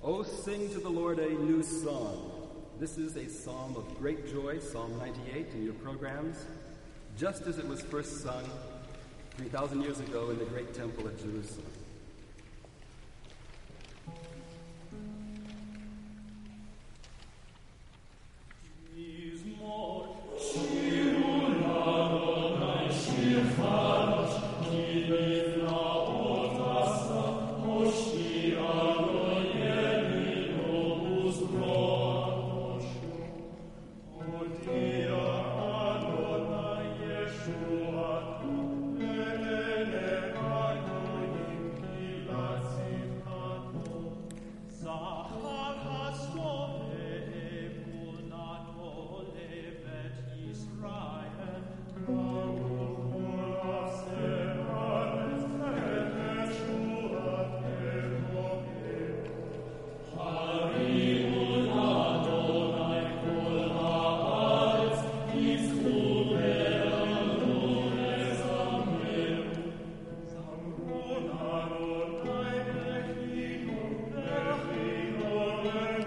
Oh, sing to the Lord a new song. This is a psalm of great joy, Psalm 98 in your programs, just as it was first sung 3,000 years ago in the great temple at Jerusalem. More, word.